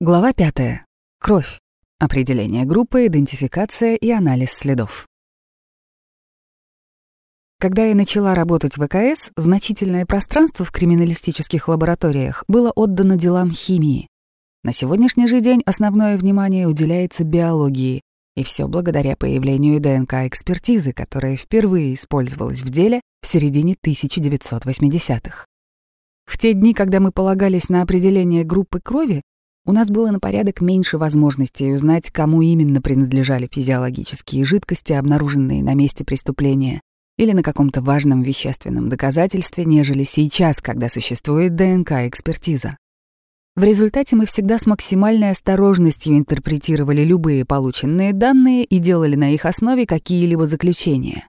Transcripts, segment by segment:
Глава 5. Кровь. Определение группы, идентификация и анализ следов. Когда я начала работать в ВКС, значительное пространство в криминалистических лабораториях было отдано делам химии. На сегодняшний же день основное внимание уделяется биологии, и все благодаря появлению ДНК-экспертизы, которая впервые использовалась в деле в середине 1980-х. В те дни, когда мы полагались на определение группы крови, у нас было на порядок меньше возможностей узнать, кому именно принадлежали физиологические жидкости, обнаруженные на месте преступления, или на каком-то важном вещественном доказательстве, нежели сейчас, когда существует ДНК-экспертиза. В результате мы всегда с максимальной осторожностью интерпретировали любые полученные данные и делали на их основе какие-либо заключения.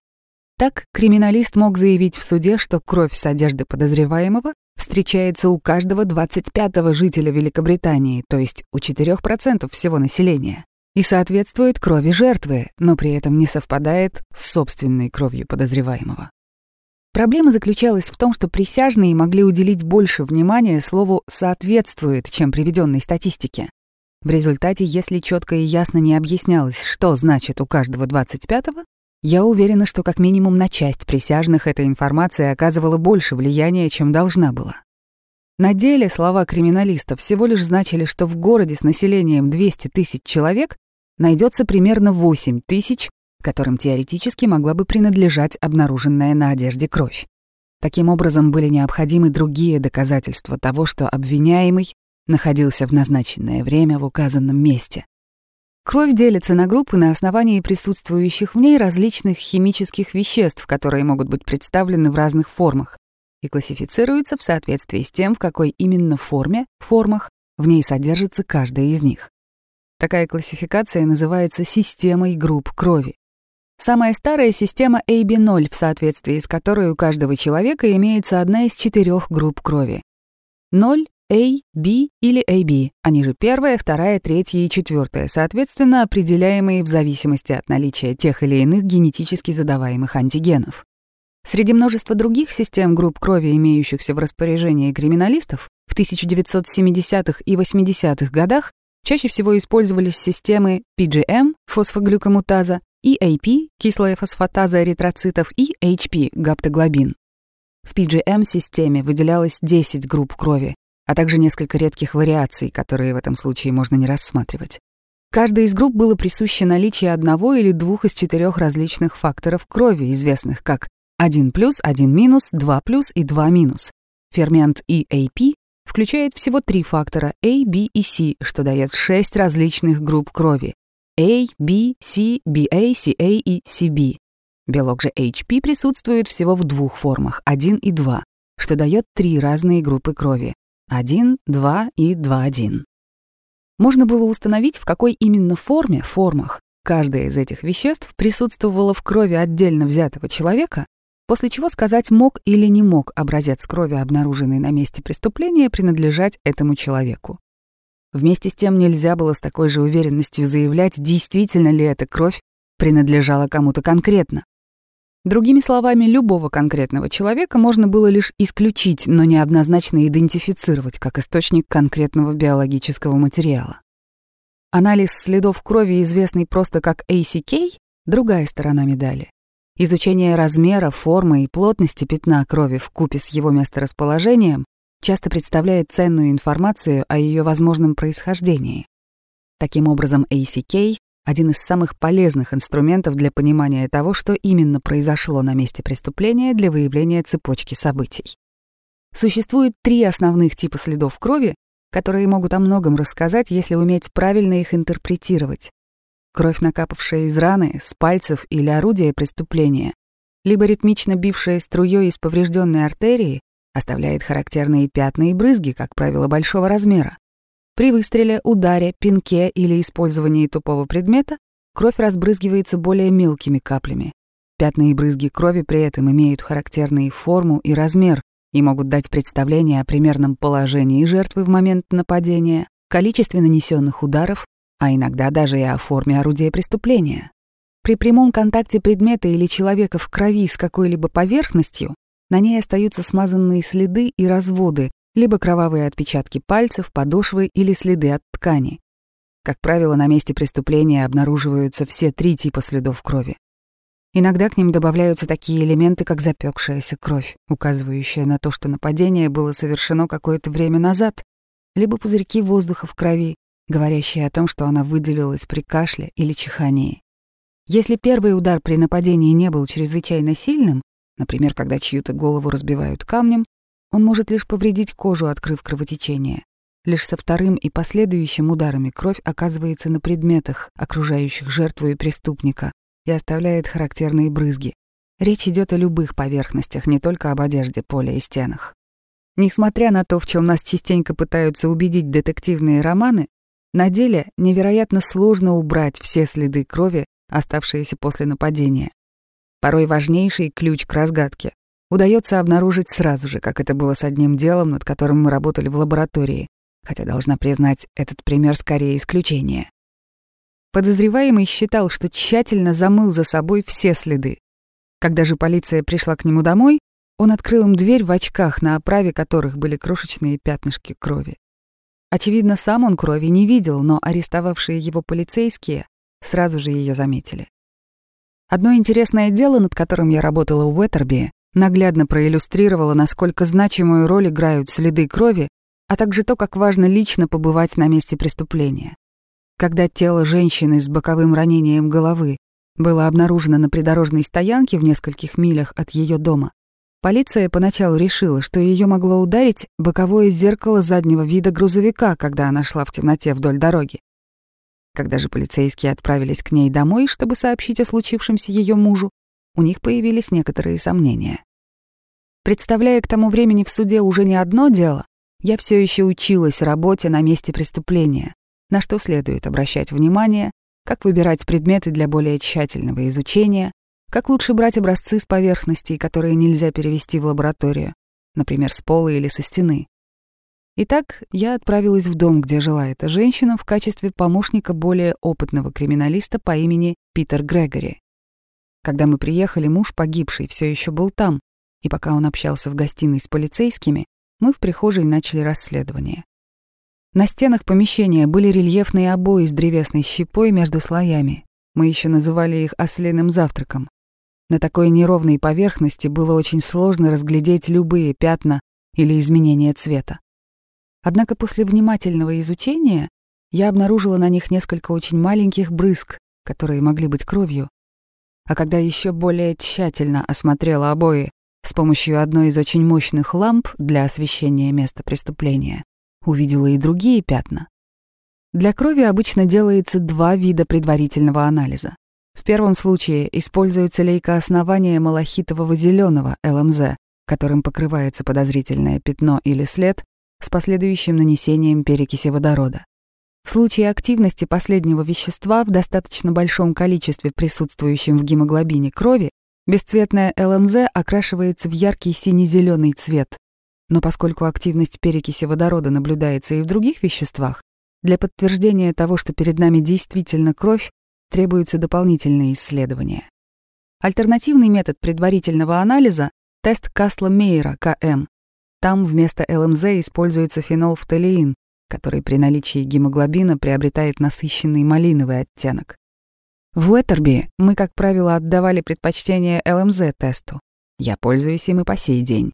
Так, криминалист мог заявить в суде, что кровь с одежды подозреваемого встречается у каждого 25-го жителя Великобритании, то есть у 4% всего населения, и соответствует крови жертвы, но при этом не совпадает с собственной кровью подозреваемого. Проблема заключалась в том, что присяжные могли уделить больше внимания слову «соответствует», чем приведенной статистике. В результате, если четко и ясно не объяснялось, что значит у каждого 25-го, я уверена, что как минимум на часть присяжных эта информация оказывала больше влияния, чем должна была. На деле слова криминалистов всего лишь значили, что в городе с населением 200 тысяч человек найдется примерно 8 тысяч, которым теоретически могла бы принадлежать обнаруженная на одежде кровь. Таким образом, были необходимы другие доказательства того, что обвиняемый находился в назначенное время в указанном месте. Кровь делится на группы на основании присутствующих в ней различных химических веществ, которые могут быть представлены в разных формах и классифицируются в соответствии с тем, в какой именно форме, формах в ней содержится каждая из них. Такая классификация называется системой групп крови. Самая старая система AB0, в соответствии с которой у каждого человека имеется одна из четырех групп крови. 0 a, B или AB, они же первая, вторая, третья и четвертая, соответственно, определяемые в зависимости от наличия тех или иных генетически задаваемых антигенов. Среди множества других систем групп крови, имеющихся в распоряжении криминалистов, в 1970-х и 80-х годах чаще всего использовались системы PGM, фосфоглюкомутаза, EAP, кислая фосфатаза эритроцитов и HP, гаптоглобин. В PGM-системе выделялось 10 групп крови, а также несколько редких вариаций, которые в этом случае можно не рассматривать. Каждой из групп было присуще наличие одного или двух из четырех различных факторов крови, известных как 1+, 1-, 2+, и 2-. Фермент EAP включает всего три фактора A, B и C, что дает шесть различных групп крови A, B, C, BA, CA и CB. Белок же HP присутствует всего в двух формах, 1 и 2, что дает три разные группы крови 1, 2 и 2,1. Можно было установить, в какой именно форме, формах, каждое из этих веществ присутствовало в крови отдельно взятого человека, после чего сказать, мог или не мог образец крови, обнаруженный на месте преступления, принадлежать этому человеку. Вместе с тем нельзя было с такой же уверенностью заявлять, действительно ли эта кровь принадлежала кому-то конкретно. Другими словами, любого конкретного человека можно было лишь исключить, но не однозначно идентифицировать как источник конкретного биологического материала. Анализ следов крови, известный просто как ACK, другая сторона медали. Изучение размера, формы и плотности пятна крови в купе с его месторасположением часто представляет ценную информацию о ее возможном происхождении. Таким образом, ACK один из самых полезных инструментов для понимания того, что именно произошло на месте преступления для выявления цепочки событий. Существует три основных типа следов крови, которые могут о многом рассказать, если уметь правильно их интерпретировать. Кровь, накапавшая из раны, с пальцев или орудия преступления, либо ритмично бившая струей из поврежденной артерии, оставляет характерные пятна и брызги, как правило, большого размера. При выстреле, ударе, пинке или использовании тупого предмета кровь разбрызгивается более мелкими каплями. Пятна и брызги крови при этом имеют характерные форму и размер и могут дать представление о примерном положении жертвы в момент нападения, количестве нанесенных ударов, а иногда даже и о форме орудия преступления. При прямом контакте предмета или человека в крови с какой-либо поверхностью на ней остаются смазанные следы и разводы, либо кровавые отпечатки пальцев, подошвы или следы от ткани. Как правило, на месте преступления обнаруживаются все три типа следов крови. Иногда к ним добавляются такие элементы, как запекшаяся кровь, указывающая на то, что нападение было совершено какое-то время назад, либо пузырьки воздуха в крови, говорящие о том, что она выделилась при кашле или чихании. Если первый удар при нападении не был чрезвычайно сильным, например, когда чью-то голову разбивают камнем, он может лишь повредить кожу, открыв кровотечение. Лишь со вторым и последующим ударами кровь оказывается на предметах, окружающих жертву и преступника, и оставляет характерные брызги. Речь идет о любых поверхностях, не только об одежде, поле и стенах. Несмотря на то, в чем нас частенько пытаются убедить детективные романы, на деле невероятно сложно убрать все следы крови, оставшиеся после нападения. Порой важнейший ключ к разгадке удается обнаружить сразу же, как это было с одним делом, над которым мы работали в лаборатории, хотя, должна признать, этот пример скорее исключение. Подозреваемый считал, что тщательно замыл за собой все следы. Когда же полиция пришла к нему домой, он открыл им дверь в очках, на оправе которых были крошечные пятнышки крови. Очевидно, сам он крови не видел, но арестовавшие его полицейские сразу же ее заметили. Одно интересное дело, над которым я работала в Уэттерби, наглядно проиллюстрировало, насколько значимую роль играют следы крови, а также то, как важно лично побывать на месте преступления. Когда тело женщины с боковым ранением головы было обнаружено на придорожной стоянке в нескольких милях от ее дома, полиция поначалу решила, что ее могло ударить боковое зеркало заднего вида грузовика, когда она шла в темноте вдоль дороги. Когда же полицейские отправились к ней домой, чтобы сообщить о случившемся ее мужу, у них появились некоторые сомнения. Представляя к тому времени в суде уже не одно дело, я все еще училась работе на месте преступления, на что следует обращать внимание, как выбирать предметы для более тщательного изучения, как лучше брать образцы с поверхностей, которые нельзя перевести в лабораторию, например, с пола или со стены. Итак, я отправилась в дом, где жила эта женщина, в качестве помощника более опытного криминалиста по имени Питер Грегори. Когда мы приехали, муж погибший все еще был там, и пока он общался в гостиной с полицейскими, мы в прихожей начали расследование. На стенах помещения были рельефные обои с древесной щепой между слоями. Мы еще называли их ослиным завтраком. На такой неровной поверхности было очень сложно разглядеть любые пятна или изменения цвета. Однако после внимательного изучения я обнаружила на них несколько очень маленьких брызг, которые могли быть кровью. А когда еще более тщательно осмотрела обои с помощью одной из очень мощных ламп для освещения места преступления, увидела и другие пятна. Для крови обычно делается два вида предварительного анализа. В первом случае используется лейкооснование малахитового зеленого ЛМЗ, которым покрывается подозрительное пятно или след с последующим нанесением перекиси водорода. В случае активности последнего вещества в достаточно большом количестве присутствующем в гемоглобине крови, бесцветное ЛМЗ окрашивается в яркий сине-зеленый цвет, но поскольку активность перекиси водорода наблюдается и в других веществах, для подтверждения того, что перед нами действительно кровь, требуются дополнительные исследования. Альтернативный метод предварительного анализа — тест Касла-Мейера, КМ. Там вместо ЛМЗ используется фенолфталеин, который при наличии гемоглобина приобретает насыщенный малиновый оттенок. В Уэттерби мы, как правило, отдавали предпочтение ЛМЗ-тесту. Я пользуюсь им и по сей день.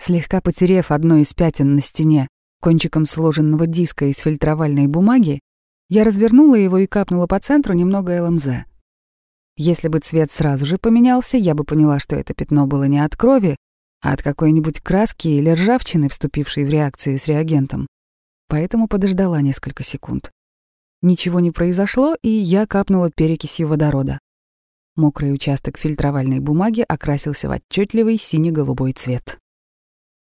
Слегка потерев одно из пятен на стене кончиком сложенного диска из фильтровальной бумаги, я развернула его и капнула по центру немного ЛМЗ. Если бы цвет сразу же поменялся, я бы поняла, что это пятно было не от крови, а от какой-нибудь краски или ржавчины, вступившей в реакцию с реагентом. Поэтому подождала несколько секунд. Ничего не произошло, и я капнула перекисью водорода. Мокрый участок фильтровальной бумаги окрасился в отчетливый сине-голубой цвет.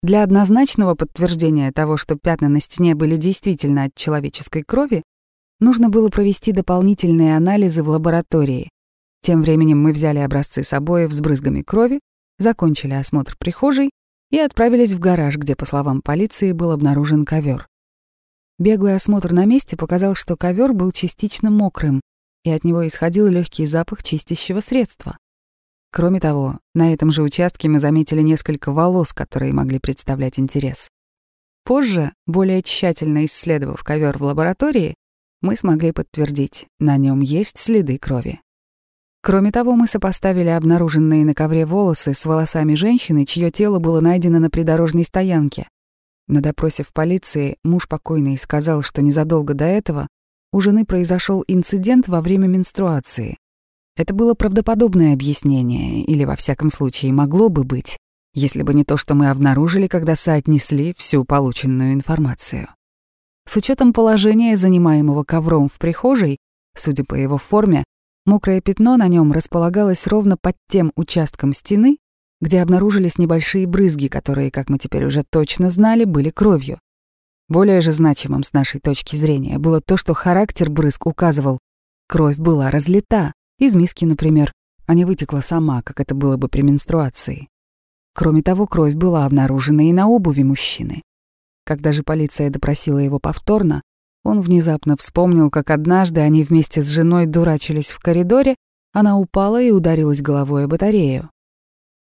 Для однозначного подтверждения того, что пятна на стене были действительно от человеческой крови, нужно было провести дополнительные анализы в лаборатории. Тем временем мы взяли образцы с обоев с брызгами крови, закончили осмотр прихожей и отправились в гараж, где, по словам полиции, был обнаружен ковер. Беглый осмотр на месте показал, что ковер был частично мокрым, и от него исходил легкий запах чистящего средства. Кроме того, на этом же участке мы заметили несколько волос, которые могли представлять интерес. позже, более тщательно исследовав ковер в лаборатории, мы смогли подтвердить, на нем есть следы крови. Кроме того, мы сопоставили обнаруженные на ковре волосы с волосами женщины, чье тело было найдено на придорожной стоянке. На допросе в полиции муж покойный сказал, что незадолго до этого у жены произошел инцидент во время менструации. Это было правдоподобное объяснение, или во всяком случае могло бы быть, если бы не то, что мы обнаружили, когда соотнесли всю полученную информацию. С учетом положения, занимаемого ковром в прихожей, судя по его форме, мокрое пятно на нем располагалось ровно под тем участком стены, где обнаружились небольшие брызги, которые, как мы теперь уже точно знали, были кровью. Более же значимым с нашей точки зрения было то, что характер брызг указывал, кровь была разлита, из миски, например, а не вытекла сама, как это было бы при менструации. Кроме того, кровь была обнаружена и на обуви мужчины. Когда же полиция допросила его повторно, он внезапно вспомнил, как однажды они вместе с женой дурачились в коридоре, она упала и ударилась головой о батарею.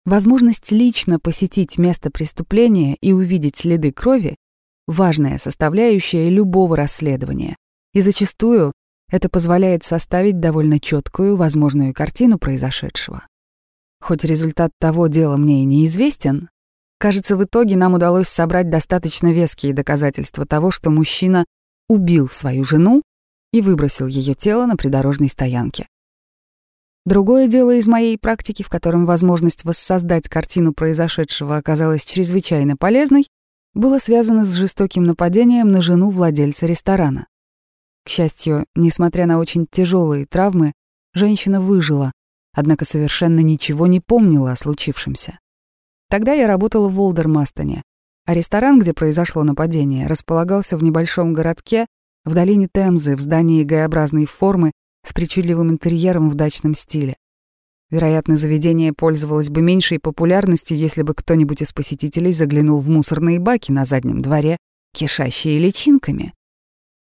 Возможность лично посетить место преступления и увидеть следы крови — важная составляющая любого расследования, и зачастую это позволяет составить довольно четкую возможную картину произошедшего. Хоть результат того дела мне и неизвестен, кажется, в итоге нам удалось собрать достаточно веские доказательства того, что мужчина убил свою жену и выбросил ее тело на придорожной стоянке. Другое дело из моей практики, в котором возможность воссоздать картину произошедшего оказалась чрезвычайно полезной, было связано с жестоким нападением на жену владельца ресторана. К счастью, несмотря на очень тяжелые травмы, женщина выжила, однако совершенно ничего не помнила о случившемся. Тогда я работала в Волдермастоне, а ресторан, где произошло нападение, располагался в небольшом городке в долине Темзы в здании Г-образной формы с причудливым интерьером в дачном стиле. Вероятно, заведение пользовалось бы меньшей популярностью, если бы кто-нибудь из посетителей заглянул в мусорные баки на заднем дворе, кишащие личинками.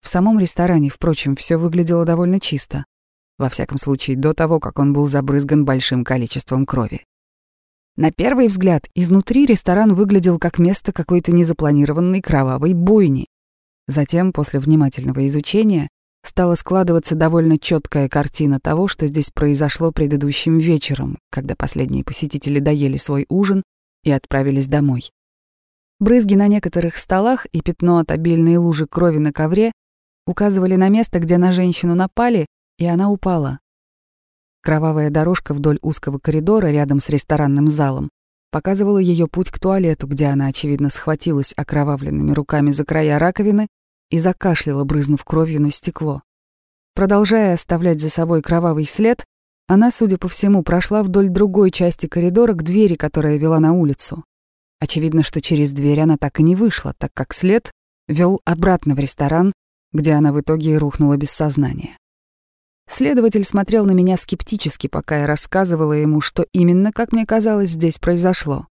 В самом ресторане, впрочем, все выглядело довольно чисто. Во всяком случае, до того, как он был забрызган большим количеством крови. На первый взгляд, изнутри ресторан выглядел как место какой-то незапланированной кровавой бойни. Затем, после внимательного изучения, стала складываться довольно четкая картина того, что здесь произошло предыдущим вечером, когда последние посетители доели свой ужин и отправились домой. Брызги на некоторых столах и пятно от обильной лужи крови на ковре указывали на место, где на женщину напали, и она упала. Кровавая дорожка вдоль узкого коридора рядом с ресторанным залом показывала ее путь к туалету, где она, очевидно, схватилась окровавленными руками за края раковины и закашляла, брызнув кровью на стекло. Продолжая оставлять за собой кровавый след, она, судя по всему, прошла вдоль другой части коридора к двери, которая вела на улицу. Очевидно, что через дверь она так и не вышла, так как след вел обратно в ресторан, где она в итоге и рухнула без сознания. Следователь смотрел на меня скептически, пока я рассказывала ему, что именно, как мне казалось, здесь произошло.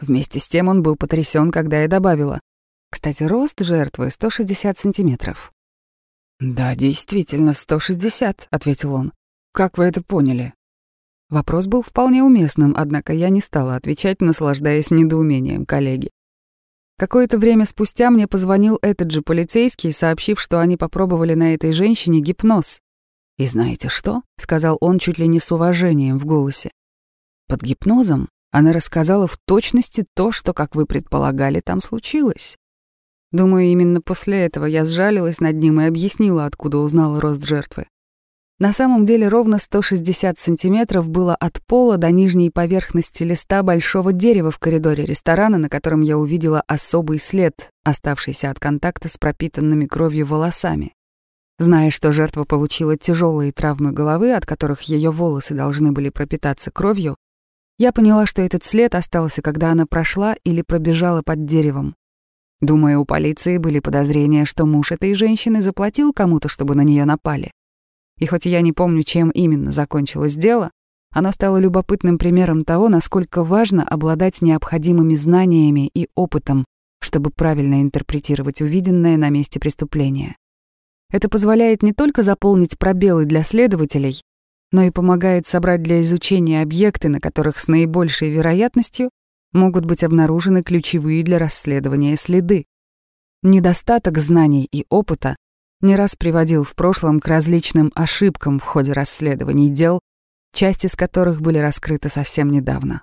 Вместе с тем он был потрясен, когда я добавила. Кстати, рост жертвы 160 сантиметров. «Да, действительно, 160», — ответил он. «Как вы это поняли?» Вопрос был вполне уместным, однако я не стала отвечать, наслаждаясь недоумением коллеги. Какое-то время спустя мне позвонил этот же полицейский, сообщив, что они попробовали на этой женщине гипноз. «И знаете что?» — сказал он чуть ли не с уважением в голосе. «Под гипнозом она рассказала в точности то, что, как вы предполагали, там случилось. Думаю, именно после этого я сжалилась над ним и объяснила, откуда узнала рост жертвы. На самом деле ровно 160 сантиметров было от пола до нижней поверхности листа большого дерева в коридоре ресторана, на котором я увидела особый след, оставшийся от контакта с пропитанными кровью волосами. Зная, что жертва получила тяжелые травмы головы, от которых ее волосы должны были пропитаться кровью, я поняла, что этот след остался, когда она прошла или пробежала под деревом. Думаю, у полиции были подозрения, что муж этой женщины заплатил кому-то, чтобы на нее напали. И хоть я не помню, чем именно закончилось дело, оно стало любопытным примером того, насколько важно обладать необходимыми знаниями и опытом, чтобы правильно интерпретировать увиденное на месте преступления. Это позволяет не только заполнить пробелы для следователей, но и помогает собрать для изучения объекты, на которых с наибольшей вероятностью могут быть обнаружены ключевые для расследования следы. недостаток знаний и опыта не раз приводил в прошлом к различным ошибкам в ходе расследований дел, части из которых были раскрыты совсем недавно.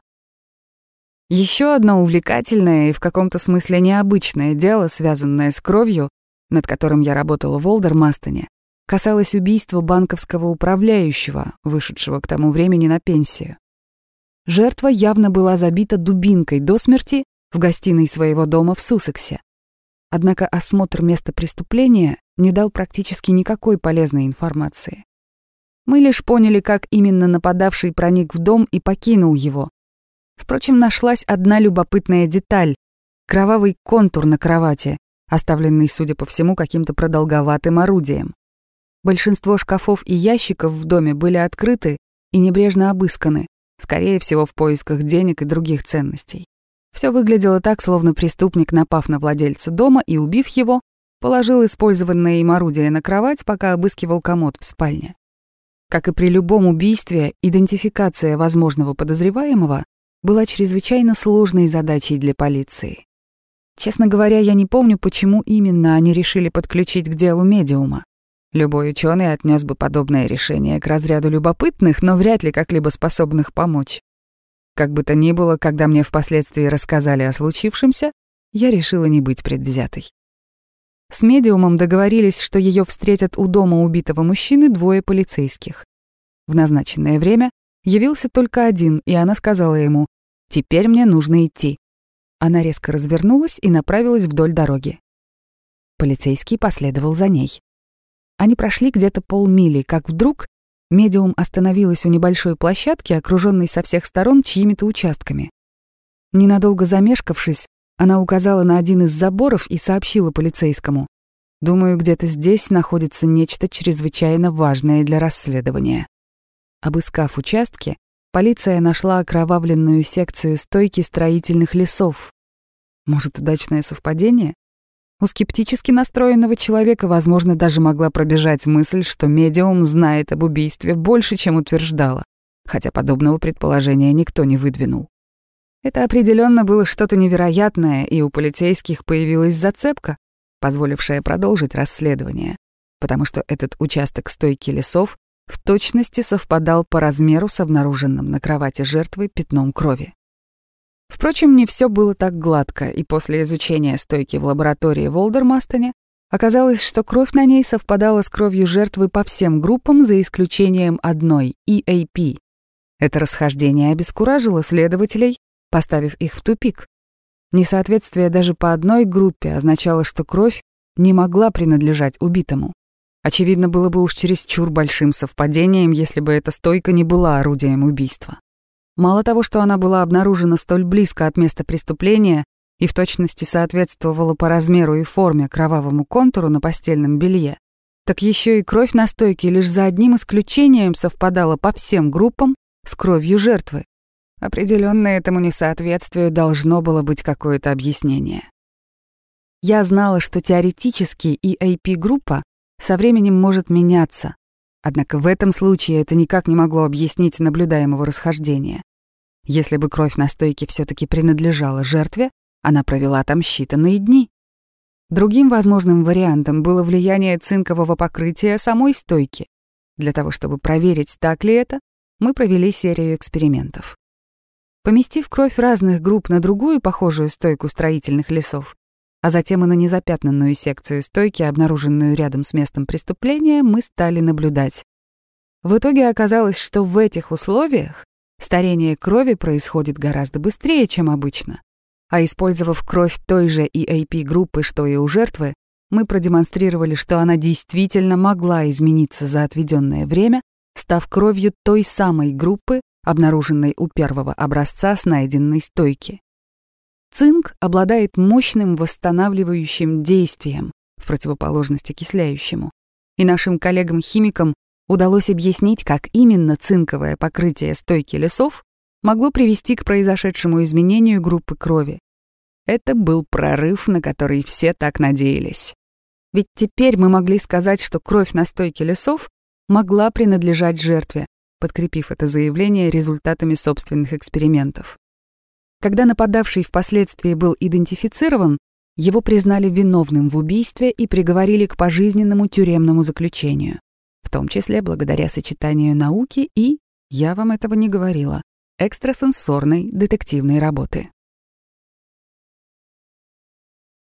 Еще одно увлекательное и в каком-то смысле необычное дело, связанное с кровью, над которым я работала в Олдермастоне, касалось убийства банковского управляющего, вышедшего к тому времени на пенсию. Жертва явно была забита дубинкой до смерти в гостиной своего дома в Суссексе. Однако осмотр места преступления не дал практически никакой полезной информации. Мы лишь поняли, как именно нападавший проник в дом и покинул его. Впрочем, нашлась одна любопытная деталь — кровавый контур на кровати, оставленный, судя по всему, каким-то продолговатым орудием. Большинство шкафов и ящиков в доме были открыты и небрежно обысканы, скорее всего, в поисках денег и других ценностей. Все выглядело так, словно преступник, напав на владельца дома и убив его, положил использованное им орудие на кровать, пока обыскивал комод в спальне. Как и при любом убийстве, идентификация возможного подозреваемого была чрезвычайно сложной задачей для полиции. Честно говоря, я не помню, почему именно они решили подключить к делу медиума. Любой ученый отнес бы подобное решение к разряду любопытных, но вряд ли как-либо способных помочь. Как бы то ни было, когда мне впоследствии рассказали о случившемся, я решила не быть предвзятой. С медиумом договорились, что ее встретят у дома убитого мужчины двое полицейских. В назначенное время явился только один, и она сказала ему «Теперь мне нужно идти». Она резко развернулась и направилась вдоль дороги. Полицейский последовал за ней. Они прошли где-то полмили, как вдруг медиум остановилась у небольшой площадки, окруженной со всех сторон чьими-то участками. Ненадолго замешкавшись, она указала на один из заборов и сообщила полицейскому. «Думаю, где-то здесь находится нечто чрезвычайно важное для расследования». Обыскав участки, полиция нашла окровавленную секцию стойки строительных лесов. Может, удачное совпадение? У скептически настроенного человека, возможно, даже могла пробежать мысль, что медиум знает об убийстве больше, чем утверждала, хотя подобного предположения никто не выдвинул. Это определенно было что-то невероятное, и у полицейских появилась зацепка, позволившая продолжить расследование, потому что этот участок стойки лесов в точности совпадал по размеру с обнаруженным на кровати жертвы пятном крови. Впрочем, не все было так гладко, и после изучения стойки в лаборатории в Олдермастоне оказалось, что кровь на ней совпадала с кровью жертвы по всем группам, за исключением одной — EAP. Это расхождение обескуражило следователей, поставив их в тупик. Несоответствие даже по одной группе означало, что кровь не могла принадлежать убитому. Очевидно, было бы уж чересчур большим совпадением, если бы эта стойка не была орудием убийства. Мало того, что она была обнаружена столь близко от места преступления и в точности соответствовала по размеру и форме кровавому контуру на постельном белье, так еще и кровь на стойке лишь за одним исключением совпадала по всем группам с кровью жертвы. Определенно этому несоответствию должно было быть какое-то объяснение. Я знала, что теоретически EAP-группа со временем может меняться, Однако в этом случае это никак не могло объяснить наблюдаемого расхождения. Если бы кровь на стойке все таки принадлежала жертве, она провела там считанные дни. Другим возможным вариантом было влияние цинкового покрытия самой стойки. Для того, чтобы проверить, так ли это, мы провели серию экспериментов. Поместив кровь разных групп на другую похожую стойку строительных лесов, а затем и на незапятнанную секцию стойки, обнаруженную рядом с местом преступления, мы стали наблюдать. В итоге оказалось, что в этих условиях старение крови происходит гораздо быстрее, чем обычно. А использовав кровь той же EAP-группы, что и у жертвы, мы продемонстрировали, что она действительно могла измениться за отведенное время, став кровью той самой группы, обнаруженной у первого образца с найденной стойки. Цинк обладает мощным восстанавливающим действием, в противоположность окисляющему. И нашим коллегам-химикам удалось объяснить, как именно цинковое покрытие стойки лесов могло привести к произошедшему изменению группы крови. Это был прорыв, на который все так надеялись. Ведь теперь мы могли сказать, что кровь на стойке лесов могла принадлежать жертве, подкрепив это заявление результатами собственных экспериментов. Когда нападавший впоследствии был идентифицирован, Его признали виновным в убийстве и приговорили к пожизненному тюремному заключению, в том числе благодаря сочетанию науки и, я вам этого не говорила, экстрасенсорной детективной работы.